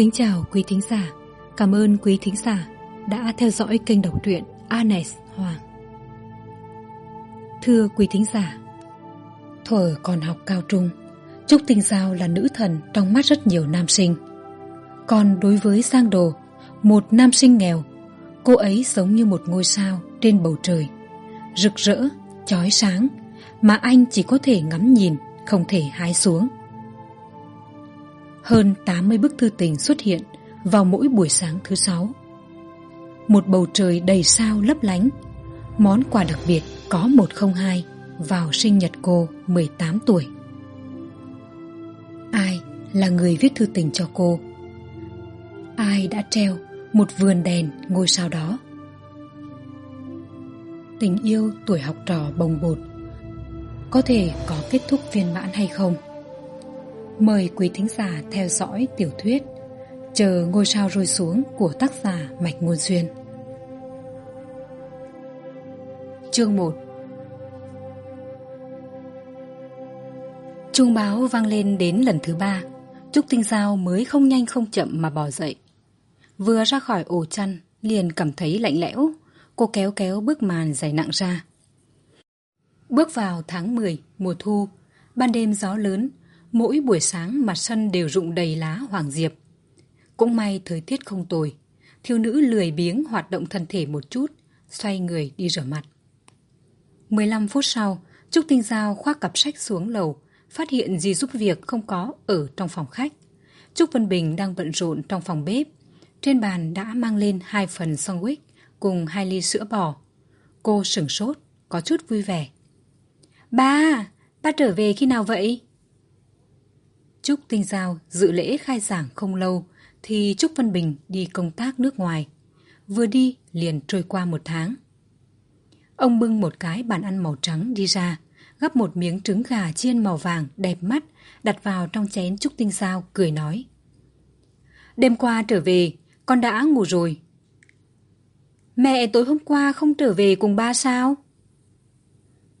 Kính chào quý thính giả. Cảm ơn quý thính giả đã theo dõi kênh đọc truyện Anes Hoàng. Thưa quý thính giả, thuở còn học cao trung, Trúc Tinh Giao là nữ thần trong mắt rất nhiều nam sinh. Còn đối với Giang Đồ, một nam sinh nghèo, cô ấy giống như một ngôi sao trên bầu trời, rực rỡ, chói sáng, mà anh chỉ có thể ngắm nhìn, không thể hái xuống. Hơn tám mươi bức thư tình xuất hiện vào mỗi buổi sáng thứ sáu. Một bầu trời đầy sao lấp lánh, món quà đặc biệt có một không hai vào sinh nhật cô mười tám tuổi. Ai là người viết thư tình cho cô? Ai đã treo một vườn đèn ngôi sao đó? Tình yêu tuổi học trò bồng bột có thể có kết thúc viên mãn hay không? Mời quý thính giả theo dõi tiểu thuyết Chờ ngôi sao rơi xuống của tác giả Mạch Ngôn Duyên. Chương một. Trung báo vang lên đến lần thứ ba. Trúc Tinh Giao mới không nhanh không chậm mà bò dậy. Vừa ra khỏi ổ chăn, Liền cảm thấy lạnh lẽo. Cô kéo kéo bước màn dày nặng ra. Bước vào tháng mười, mùa thu, Ban đêm gió lớn Mỗi buổi sáng mặt sân đều rụng đầy lá hoàng diệp. Cũng may thời tiết không tồi. Thiếu nữ lười biếng hoạt động thân thể một chút, xoay người đi rửa mặt. 15 phút sau, Trúc Tinh Giao khoác cặp sách xuống lầu, phát hiện gì giúp việc không có ở trong phòng khách. Trúc Vân Bình đang bận rộn trong phòng bếp. Trên bàn đã mang lên hai phần sandwich cùng hai ly sữa bò. Cô sửng sốt, có chút vui vẻ. Ba, ba trở về khi nào vậy? Trúc Tinh Giao dự lễ khai giảng không lâu thì Trúc Văn Bình đi công tác nước ngoài. Vừa đi liền trôi qua một tháng. Ông bưng một cái bàn ăn màu trắng đi ra, gắp một miếng trứng gà chiên màu vàng đẹp mắt đặt vào trong chén Trúc Tinh Giao cười nói. Đêm qua trở về, con đã ngủ rồi. Mẹ tối hôm qua không trở về cùng ba sao?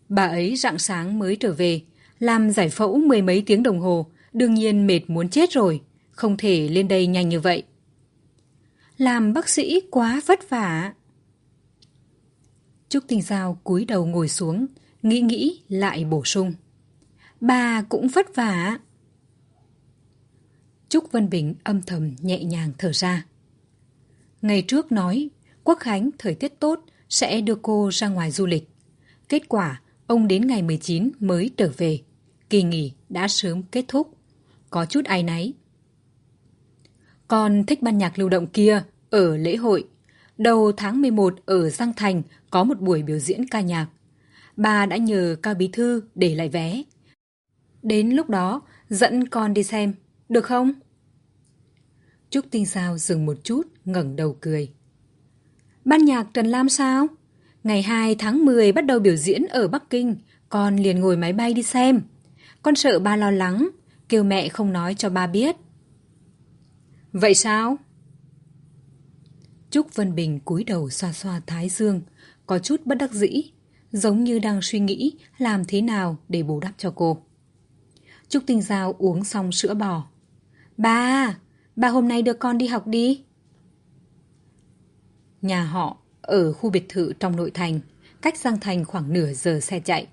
Bà ấy rạng sáng mới trở về, làm giải phẫu mười mấy tiếng đồng hồ, đương nhiên mệt muốn chết rồi, không thể lên đây nhanh như vậy. Làm bác sĩ quá vất vả. Trúc Tinh Giao cúi đầu ngồi xuống, nghĩ nghĩ lại bổ sung. Bà cũng vất vả. Trúc Vân Bình âm thầm nhẹ nhàng thở ra. Ngày trước nói, Quốc Khánh thời tiết tốt sẽ đưa cô ra ngoài du lịch. Kết quả, ông đến ngày 19 mới trở về. Kỳ nghỉ đã sớm kết thúc có chút ai náy. Con thích ban nhạc lưu động kia ở lễ hội. Đầu tháng 11 ở Giang Thành có một buổi biểu diễn ca nhạc. Bà đã nhờ Cao Bí Thư để lại vé. Đến lúc đó dẫn con đi xem, được không? Trúc Tinh Sao dừng một chút, ngẩng đầu cười. Ban nhạc Trần Lam sao? Ngày 2 tháng 10 bắt đầu biểu diễn ở Bắc Kinh, con liền ngồi máy bay đi xem. Con sợ ba lo lắng, kêu mẹ không nói cho ba biết. Vậy sao? Trúc Vân Bình cúi đầu xoa xoa thái dương, có chút bất đắc dĩ, giống như đang suy nghĩ làm thế nào để bù đắp cho cô. Trúc Tinh Giao uống xong sữa bò. Ba, ba hôm nay đưa con đi học đi. Nhà họ ở khu biệt thự trong nội thành, cách Giang Thành khoảng nửa giờ xe chạy.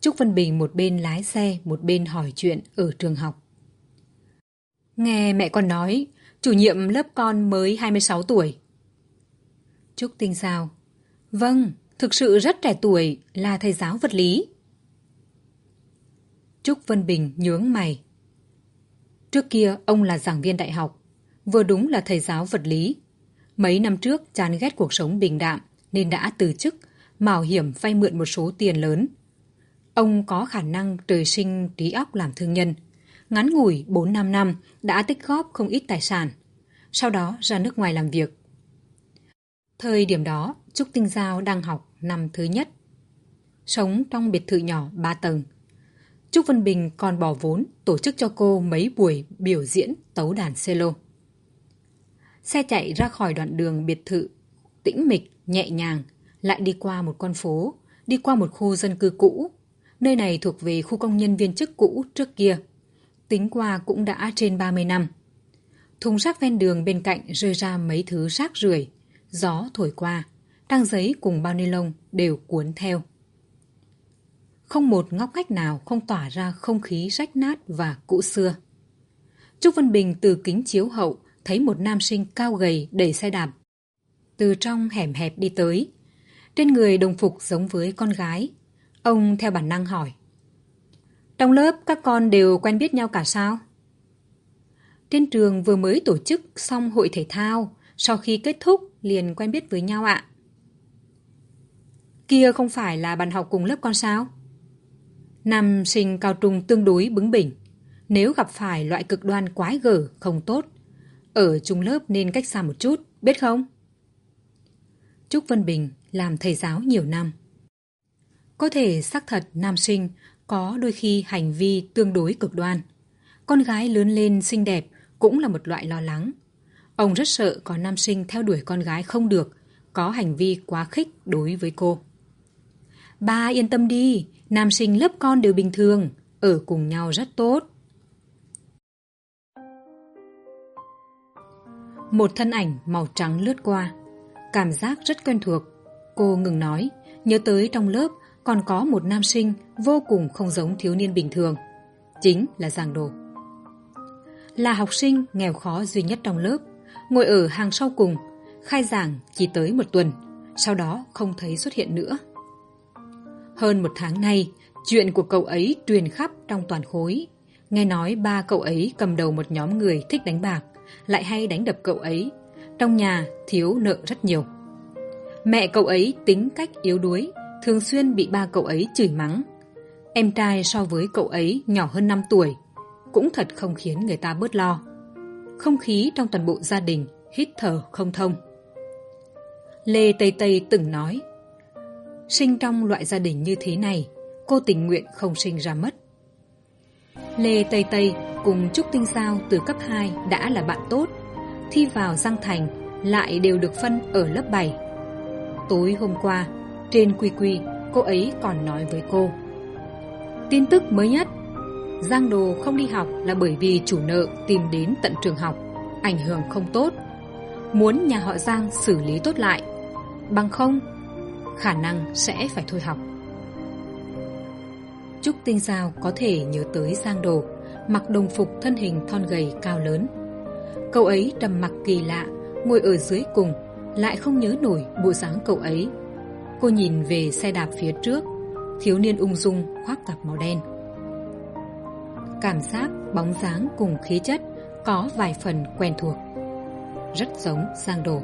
Trúc Vân Bình một bên lái xe, một bên hỏi chuyện ở trường học. Nghe mẹ con nói, chủ nhiệm lớp con mới 26 tuổi. Trúc Tinh sao? Vâng, thực sự rất trẻ tuổi, là thầy giáo vật lý. Trúc Vân Bình nhướng mày. Trước kia ông là giảng viên đại học, vừa đúng là thầy giáo vật lý. Mấy năm trước chán ghét cuộc sống bình đạm nên đã từ chức, mạo hiểm vay mượn một số tiền lớn Ông có khả năng trời sinh trí óc làm thương nhân. Ngắn ngủi 4-5 năm đã tích góp không ít tài sản. Sau đó ra nước ngoài làm việc. Thời điểm đó, Trúc Tinh Giao đang học năm thứ nhất. Sống trong biệt thự nhỏ 3 tầng. Trúc Vân Bình còn bỏ vốn tổ chức cho cô mấy buổi biểu diễn tấu đàn cello. Xe chạy ra khỏi đoạn đường biệt thự, tĩnh mịch, nhẹ nhàng, lại đi qua một con phố, đi qua một khu dân cư cũ Nơi này thuộc về khu công nhân viên chức cũ trước kia. Tính qua cũng đã trên 30 năm. Thùng rác ven đường bên cạnh rơi ra mấy thứ rác rưởi Gió thổi qua, trang giấy cùng bao ni lông đều cuốn theo. Không một ngóc ngách nào không tỏa ra không khí rách nát và cũ xưa. Trúc Vân Bình từ kính chiếu hậu thấy một nam sinh cao gầy đẩy xe đạp. Từ trong hẻm hẹp đi tới. Trên người đồng phục giống với con gái. Ông theo bản năng hỏi. Trong lớp các con đều quen biết nhau cả sao? Trên trường vừa mới tổ chức xong hội thể thao, sau khi kết thúc liền quen biết với nhau ạ. Kia không phải là bạn học cùng lớp con sao? Nam sinh cao trung tương đối bướng bỉnh. Nếu gặp phải loại cực đoan quái gở không tốt, ở chung lớp nên cách xa một chút, biết không? Trúc Vân Bình làm thầy giáo nhiều năm. Có thể xác thật nam sinh có đôi khi hành vi tương đối cực đoan. Con gái lớn lên xinh đẹp cũng là một loại lo lắng. Ông rất sợ có nam sinh theo đuổi con gái không được, có hành vi quá khích đối với cô. Ba yên tâm đi, nam sinh lớp con đều bình thường, ở cùng nhau rất tốt. Một thân ảnh màu trắng lướt qua. Cảm giác rất quen thuộc. Cô ngừng nói, nhớ tới trong lớp còn có một nam sinh vô cùng không giống thiếu niên bình thường. Chính là Giang Đồ. Là học sinh nghèo khó duy nhất trong lớp, ngồi ở hàng sau cùng, khai giảng chỉ tới một tuần, sau đó không thấy xuất hiện nữa. Hơn một tháng nay, chuyện của cậu ấy truyền khắp trong toàn khối. Nghe nói ba cậu ấy cầm đầu một nhóm người thích đánh bạc, lại hay đánh đập cậu ấy. Trong nhà thiếu nợ rất nhiều. Mẹ cậu ấy tính cách yếu đuối, thường xuyên bị ba cậu ấy chửi mắng. Em trai so với cậu ấy nhỏ hơn năm tuổi, cũng thật không khiến người ta bớt lo. Không khí trong toàn bộ gia đình hít thở không thông. Lê Tây Tây từng nói, sinh trong loại gia đình như thế này, cô tình nguyện không sinh ra mất. Lê Tây Tây cùng Trúc Tinh Giao từ cấp hai đã là bạn tốt, thi vào Giang Thành lại đều được phân ở lớp bảy. Tối hôm qua, trên quy quy, cô ấy còn nói với cô. Tin tức mới nhất, Giang Đồ không đi học là bởi vì chủ nợ tìm đến tận trường học, ảnh hưởng không tốt. Muốn nhà họ Giang xử lý tốt lại, bằng không, khả năng sẽ phải thôi học. Trúc Tinh Giao có thể nhớ tới Giang Đồ, mặc đồng phục thân hình thon gầy cao lớn. Cậu ấy trầm mặc kỳ lạ, ngồi ở dưới cùng, lại không nhớ nổi bộ dáng cậu ấy. Cô nhìn về xe đạp phía trước, thiếu niên ung dung khoác cặp màu đen. Cảm giác, bóng dáng cùng khí chất có vài phần quen thuộc. Rất giống sang Đồ.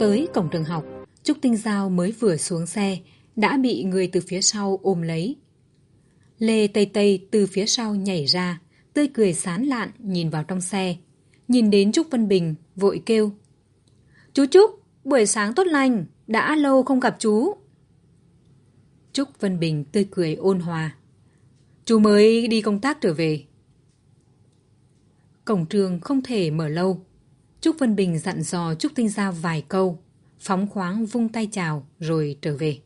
Tới cổng trường học, Trúc Tinh Giao mới vừa xuống xe, đã bị người từ phía sau ôm lấy. Lê Tây Tây từ phía sau nhảy ra, tươi cười sán lạn nhìn vào trong xe. Nhìn đến Trúc Vân Bình, vội kêu. Chú Trúc, buổi sáng tốt lành, đã lâu không gặp chú. Trúc Vân Bình tươi cười ôn hòa. Chú mới đi công tác trở về. Cổng trường không thể mở lâu. Trúc Vân Bình dặn dò Trúc Tinh Giao vài câu, phóng khoáng vung tay chào rồi trở về.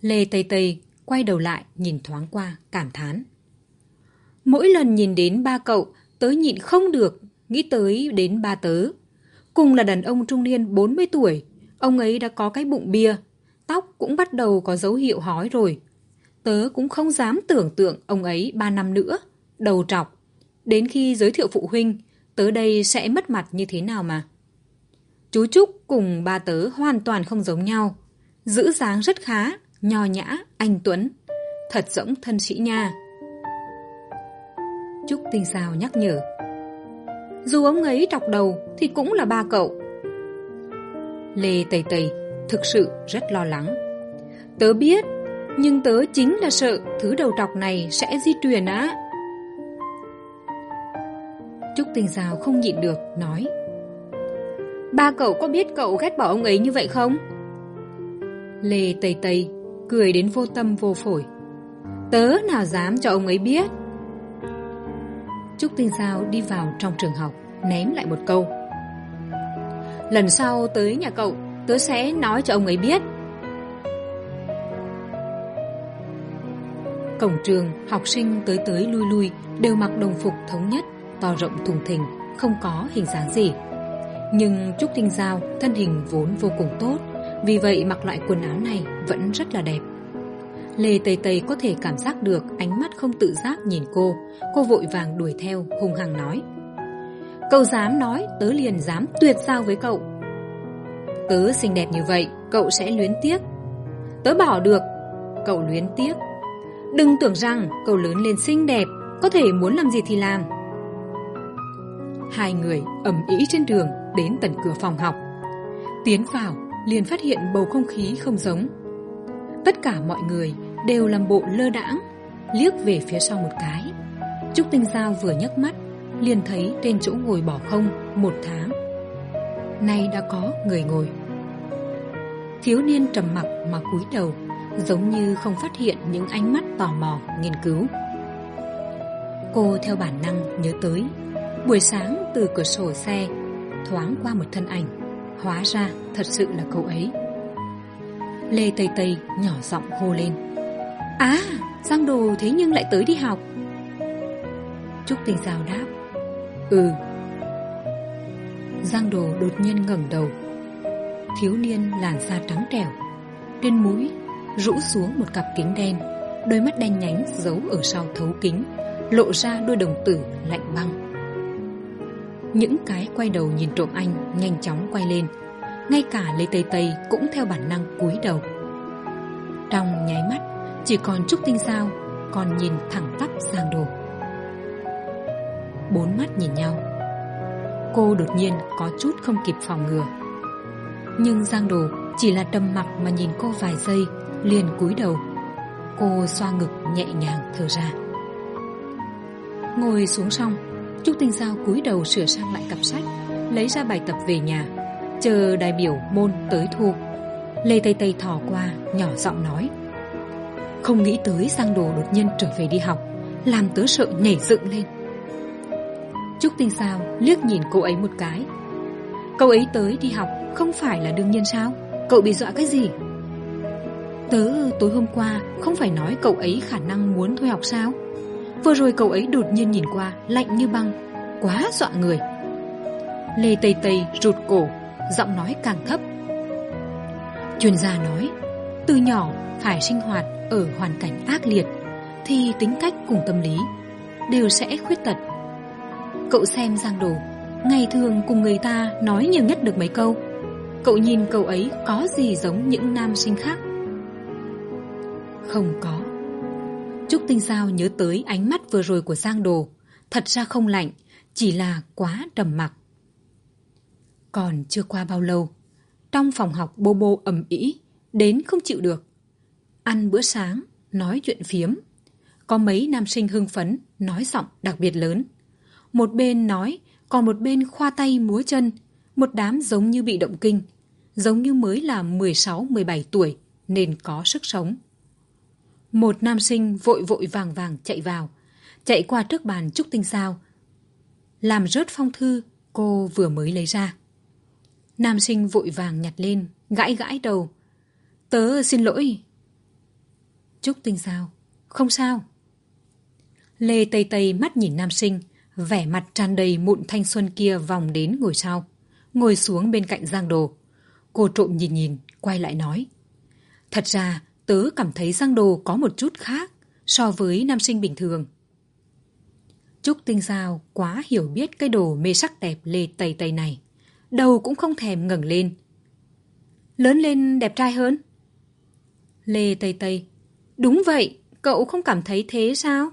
Lê Tây Tây quay đầu lại nhìn thoáng qua cảm thán. Mỗi lần nhìn đến ba cậu, tớ nhịn không được, nghĩ tới đến ba tớ. Cùng là đàn ông trung niên 40 tuổi, ông ấy đã có cái bụng bia, tóc cũng bắt đầu có dấu hiệu hói rồi. Tớ cũng không dám tưởng tượng ông ấy ba năm nữa, đầu trọc. Đến khi giới thiệu phụ huynh, tớ đây sẽ mất mặt như thế nào mà. Chú Trúc cùng ba tớ hoàn toàn không giống nhau. Giữ dáng rất khá, nho nhã, anh Tuấn. Thật giống thân sĩ nha. Trúc Tinh Sao nhắc nhở. Dù ông ấy trọc đầu thì cũng là ba cậu. Lê Tây Tây thực sự rất lo lắng. Tớ biết, nhưng tớ chính là sợ thứ đầu trọc này sẽ di truyền á. Trúc tình Giao không nhịn được, nói. Ba cậu có biết cậu ghét bỏ ông ấy như vậy không? Lê Tây Tây cười đến vô tâm vô phổi. Tớ nào dám cho ông ấy biết. Trúc Tinh Giao đi vào trong trường học, ném lại một câu. Lần sau tới nhà cậu, tớ sẽ nói cho ông ấy biết. cổng trường học sinh tới tới lui lui đều mặc đồng phục thống nhất to rộng thùng thình không có hình dáng gì nhưng trúc tinh giao thân hình vốn vô cùng tốt vì vậy mặc loại quần áo này vẫn rất là đẹp lê tây tây có thể cảm giác được ánh mắt không tự giác nhìn cô. Cô vội vàng đuổi theo, hùng hằng nói. Cậu dám nói, tớ liền dám tuyệt giao với cậu. Tớ xinh đẹp như vậy, cậu sẽ luyến tiếc. Tớ bỏ được, cậu luyến tiếc. Đừng tưởng rằng cậu lớn lên xinh đẹp, có thể muốn làm gì thì làm. Hai người ầm ĩ trên đường đến tận cửa phòng học. Tiến vào, liền phát hiện bầu không khí không giống. Tất cả mọi người đều làm bộ lơ đãng, liếc về phía sau một cái. Trúc tinh giao vừa nhấc mắt, liền thấy trên chỗ ngồi bỏ không một tháng. Nay đã có người ngồi. Thiếu niên trầm mặc mà cúi đầu, giống như không phát hiện những ánh mắt tò mò, nghiên cứu. Cô theo bản năng nhớ tới, buổi sáng từ cửa sổ xe, thoáng qua một thân ảnh, hóa ra thật sự là cậu ấy. Lê tây tây nhỏ giọng hô lên à giang đồ thế nhưng lại tới đi học. Trúc tình rào đáp. Ừ. Giang đồ đột nhiên ngẩng đầu. Thiếu niên làn da trắng trẻo trên mũi, rũ xuống một cặp kính đen, đôi mắt đen nhánh giấu ở sau thấu kính, lộ ra đôi đồng tử lạnh băng. Những cái quay đầu nhìn trộm anh nhanh chóng quay lên, ngay cả lê tây tây cũng theo bản năng cúi đầu. Trong nháy mắt chỉ còn trúc tinh sao, còn nhìn thẳng tắp giang đồ. Bốn mắt nhìn nhau. Cô đột nhiên có chút không kịp phòng ngừa. Nhưng giang đồ chỉ là đầm mặc mà nhìn cô vài giây, liền cúi đầu. Cô xoa ngực nhẹ nhàng thở ra. Ngồi xuống xong, trúc tinh giao cúi đầu sửa sang lại cặp sách, lấy ra bài tập về nhà, chờ đại biểu môn tới thu. Lê tây tây thò qua, nhỏ giọng nói không nghĩ tới giang đồ đột nhiên trở về đi học, làm tớ sợ nhảy dựng lên. Trúc tinh sao liếc nhìn cô ấy một cái. Cậu ấy tới đi học không phải là đương nhiên sao? Cậu bị dọa cái gì? Tớ, tối hôm qua không phải nói cậu ấy khả năng muốn thôi học sao? Vừa rồi cậu ấy đột nhiên nhìn qua, lạnh như băng. Quá dọa người. Lê tây tây rụt cổ, giọng nói càng thấp. Chuyên gia nói, từ nhỏ phải sinh hoạt ở hoàn cảnh ác liệt, thì tính cách cùng tâm lý đều sẽ khuyết tật. Cậu xem giang đồ, ngày thường cùng người ta nói nhiều nhất được mấy câu. Cậu nhìn cậu ấy có gì giống những nam sinh khác? Không có. Trúc tinh giao nhớ tới ánh mắt vừa rồi của giang đồ, thật ra không lạnh, chỉ là quá trầm mặc. Còn chưa qua bao lâu, trong phòng học bô bô ầm ĩ, đến không chịu được ăn bữa sáng, nói chuyện phiếm. Có mấy nam sinh hưng phấn, nói giọng đặc biệt lớn. Một bên nói, còn một bên khoa tay múa chân. Một đám giống như bị động kinh, giống như mới là mười sáu, mười bảy tuổi, nên có sức sống. Một nam sinh vội vội vàng vàng chạy vào, chạy qua trước bàn trúc tinh sao. Làm rớt phong thư, cô vừa mới lấy ra. Nam sinh vội vàng nhặt lên, gãi gãi đầu. Tớ, xin lỗi trúc tinh sao không sao. Lê tây tây mắt nhìn nam sinh, vẻ mặt tràn đầy mụn thanh xuân kia vòng đến ngồi sau, ngồi xuống bên cạnh giang đồ. Cô trộm nhìn nhìn, quay lại nói, thật ra, tớ cảm thấy giang đồ có một chút khác so với nam sinh bình thường. Trúc tinh giao quá hiểu biết cái đồ mê sắc đẹp lê tây tây này, đầu cũng không thèm ngẩng lên. Lớn lên đẹp trai hơn. Lê tây tây đúng vậy cậu không cảm thấy thế sao?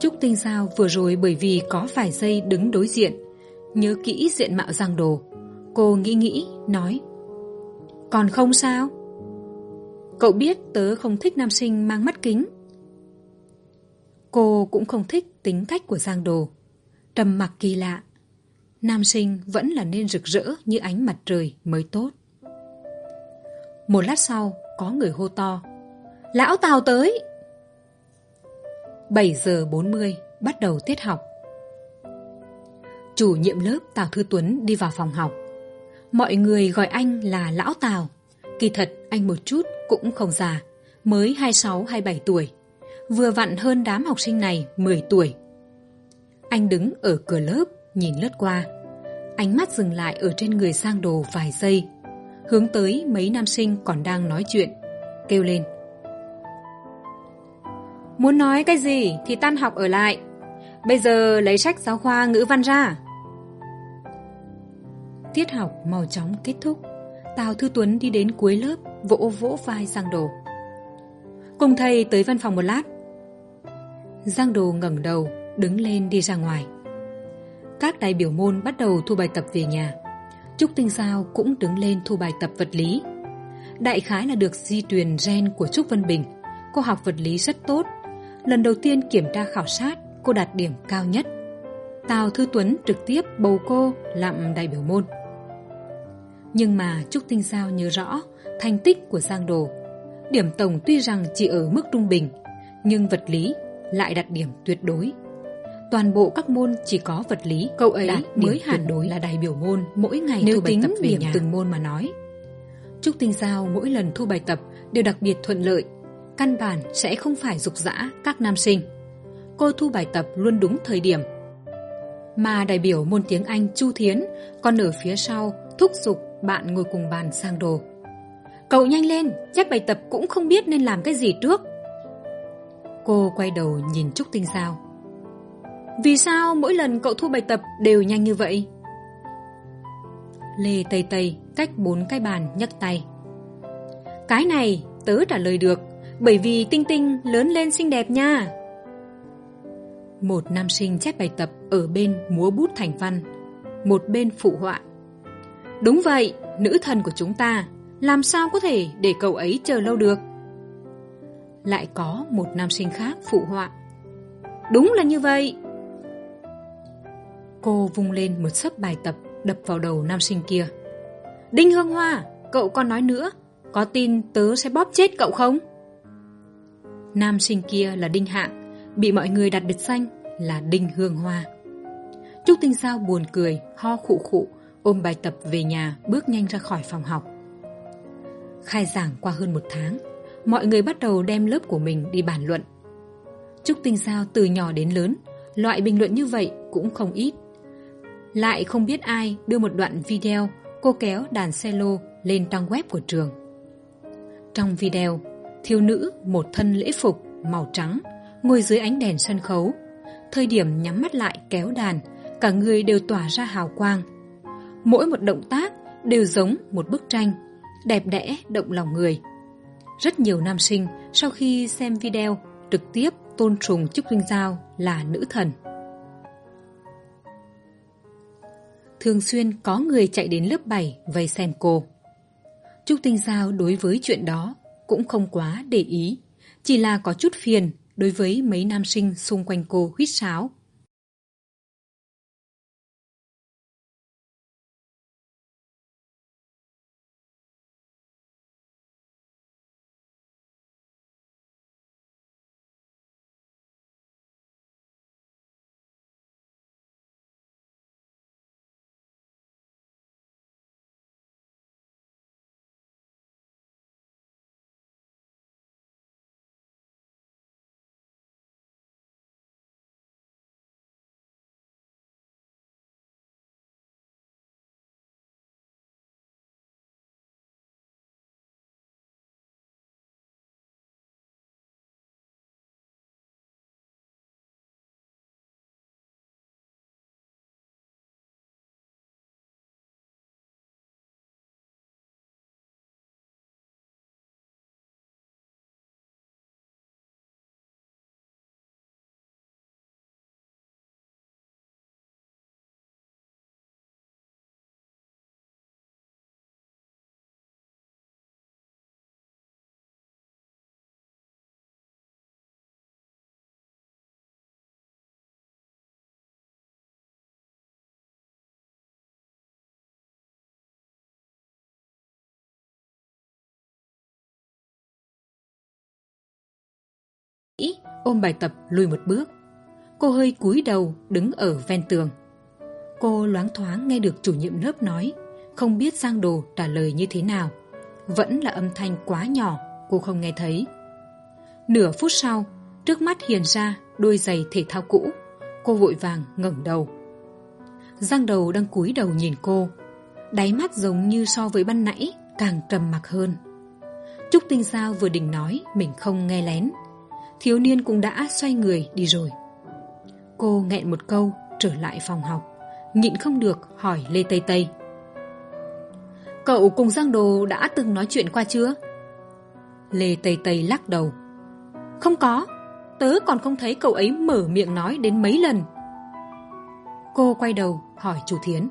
Trúc tinh giao vừa rồi bởi vì có vài giây đứng đối diện nhớ kỹ diện mạo giang đồ. Cô nghĩ nghĩ nói còn không sao? Cậu biết tớ không thích nam sinh mang mắt kính. Cô cũng không thích tính cách của giang đồ. Trầm mặc kỳ lạ nam sinh vẫn là nên rực rỡ như ánh mặt trời mới tốt. Một lát sau có người hô to lão tào tới. Bảy giờ bốn mươi, bắt đầu tiết học. Chủ nhiệm lớp tào thư tuấn đi vào phòng học. Mọi người gọi anh là lão tào. Kỳ thật, anh một chút cũng không già, mới hai sáu, hai bảy tuổi. Vừa vặn hơn đám học sinh này mười tuổi. Anh đứng ở cửa lớp, nhìn lướt qua. Ánh mắt dừng lại ở trên người sang đồ vài giây. Hướng tới mấy nam sinh còn đang nói chuyện, kêu lên muốn nói cái gì thì tan học ở lại. Bây giờ lấy sách giáo khoa ngữ văn ra. Tiết học mau chóng kết thúc. Tào thư tuấn đi đến cuối lớp, vỗ vỗ vai giang đồ. Cùng thầy tới văn phòng một lát. Giang đồ ngẩng đầu, đứng lên đi ra ngoài. Các đại biểu môn bắt đầu thu bài tập về nhà. Trúc tinh giao cũng đứng lên thu bài tập vật lý. Đại khái là được di truyền gen của trúc vân bình. Cô học vật lý rất tốt lần đầu tiên kiểm tra khảo sát cô đạt điểm cao nhất. Tào thư tuấn trực tiếp bầu cô làm đại biểu môn. Nhưng mà trúc tinh giao nhớ rõ thành tích của giang đồ. Điểm tổng tuy rằng chỉ ở mức trung bình nhưng vật lý lại đạt điểm tuyệt đối. Toàn bộ các môn chỉ có vật lý cậu ấy đạt mới hẳn đối. là đại biểu môn. Mỗi ngày nếu thu bài tập về điểm nhà. từng môn mà nói trúc tinh giao mỗi lần thu bài tập đều đặc biệt thuận lợi căn bản sẽ không phải dục dã các nam sinh. Cô thu bài tập luôn đúng thời điểm. Mà đại biểu môn tiếng anh chu thiến còn ở phía sau thúc giục bạn ngồi cùng bàn sang đồ. Cậu nhanh lên chắc bài tập cũng không biết nên làm cái gì trước. Cô quay đầu nhìn trúc tinh giao vì sao mỗi lần cậu thu bài tập đều nhanh như vậy? Lê tây tây cách bốn cái bàn nhấc tay. Cái này tớ trả lời được bởi vì tinh tinh lớn lên xinh đẹp nha. Một nam sinh chép bài tập ở bên múa bút thành văn, một bên phụ họa. Đúng vậy, nữ thần của chúng ta, làm sao có thể để cậu ấy chờ lâu được? Lại có một nam sinh khác phụ họa. Đúng là như vậy. Cô vung lên một sấp bài tập đập vào đầu nam sinh kia. Đinh hương hoa, cậu còn nói nữa, có tin tớ sẽ bóp chết cậu không? Nam sinh kia là đinh hạng, bị mọi người đặt biệt danh là đinh hương hoa. Trúc tinh sao buồn cười, ho khụ khụ, ôm bài tập về nhà, bước nhanh ra khỏi phòng học. Khai giảng qua hơn một tháng, mọi người bắt đầu đem lớp của mình đi bàn luận. Trúc tinh sao từ nhỏ đến lớn, loại bình luận như vậy cũng không ít. Lại không biết ai đưa một đoạn video cô kéo đàn cello lên trang web của trường. Trong video thiếu nữ, một thân lễ phục, màu trắng, ngồi dưới ánh đèn sân khấu. Thời điểm nhắm mắt lại kéo đàn, cả người đều tỏa ra hào quang. Mỗi một động tác đều giống một bức tranh, đẹp đẽ, động lòng người. Rất nhiều nam sinh sau khi xem video trực tiếp tôn trùng trúc linh giao là nữ thần. Thường xuyên có người chạy đến lớp bảy vây xem cô. Trúc tinh giao đối với chuyện đó cũng không quá để ý, chỉ là có chút phiền đối với mấy nam sinh xung quanh cô huýt sáo. Ôm bài tập lùi một bước cô hơi cúi đầu đứng ở ven tường cô loáng thoáng nghe được chủ nhiệm lớp nói không biết giang đồ trả lời như thế nào vẫn là âm thanh quá nhỏ cô không nghe thấy Nửa phút sau, trước mắt hiện ra đôi giày thể thao cũ. Cô vội vàng ngẩng đầu. Giang đầu đang cúi đầu nhìn cô. Đáy mắt giống như so với ban nãy, càng trầm mặc hơn. Trúc Tinh Giao vừa định nói mình không nghe lén. Thiếu niên cũng đã xoay người đi rồi. Cô nghẹn một câu trở lại phòng học. Nhịn không được hỏi Lê Tây Tây. Cậu cùng Giang Đồ đã từng nói chuyện qua chưa? Lê Tây Tây lắc đầu. Không có, tớ còn không thấy cậu ấy mở miệng nói đến mấy lần. Cô quay đầu hỏi chú Thiến.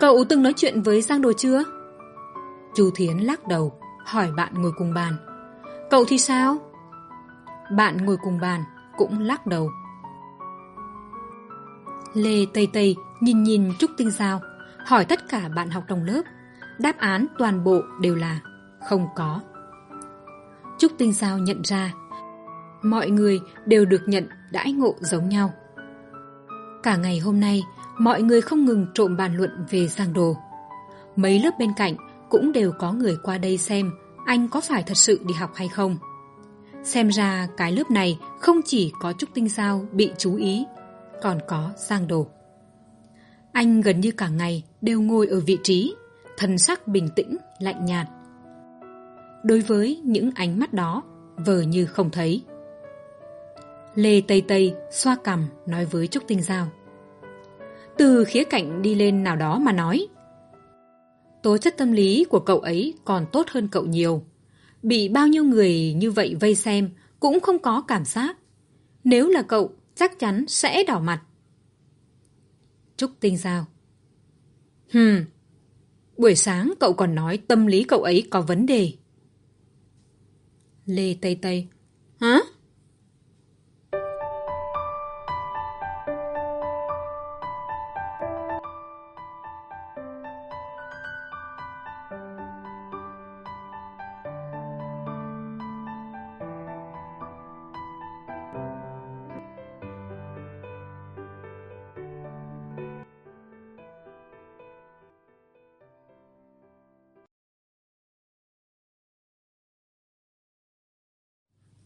Cậu từng nói chuyện với Giang Đồ chưa? Chú Thiến lắc đầu, hỏi bạn ngồi cùng bàn. Cậu thì sao? Bạn ngồi cùng bàn cũng lắc đầu. Lê Tây Tây nhìn nhìn Trúc Tinh Giao, hỏi tất cả bạn học trong lớp. Đáp án toàn bộ đều là không có. Trúc Tinh Giao nhận ra mọi người đều được nhận đãi ngộ giống nhau. Cả ngày hôm nay, mọi người không ngừng trộm bàn luận về giang đồ. Mấy lớp bên cạnh cũng đều có người qua đây xem anh có phải thật sự đi học hay không. Xem ra cái lớp này không chỉ có Trúc Tinh sao bị chú ý, còn có giang đồ. Anh gần như cả ngày đều ngồi ở vị trí, thần sắc bình tĩnh, lạnh nhạt. Đối với những ánh mắt đó, vờ như không thấy. Lê Tây Tây xoa cằm nói với Trúc Tinh Giao. Từ khía cạnh đi lên nào đó mà nói. Tố chất tâm lý của cậu ấy còn tốt hơn cậu nhiều. Bị bao nhiêu người như vậy vây xem cũng không có cảm giác. Nếu là cậu, chắc chắn sẽ đỏ mặt. Trúc Tinh Giao. Hừm, buổi sáng cậu còn nói tâm lý cậu ấy có vấn đề. Lê Tây Tây. Hả?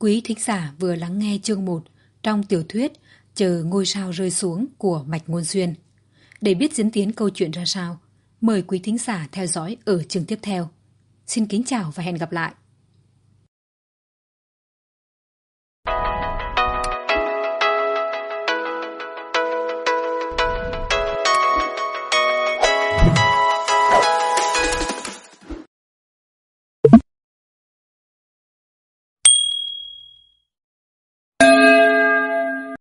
Quý thính giả vừa lắng nghe chương một trong tiểu thuyết Chờ ngôi sao rơi xuống của Mạch Ngôn Xuyên. Để biết diễn tiến câu chuyện ra sao, mời quý thính giả theo dõi ở chương tiếp theo. Xin kính chào và hẹn gặp lại.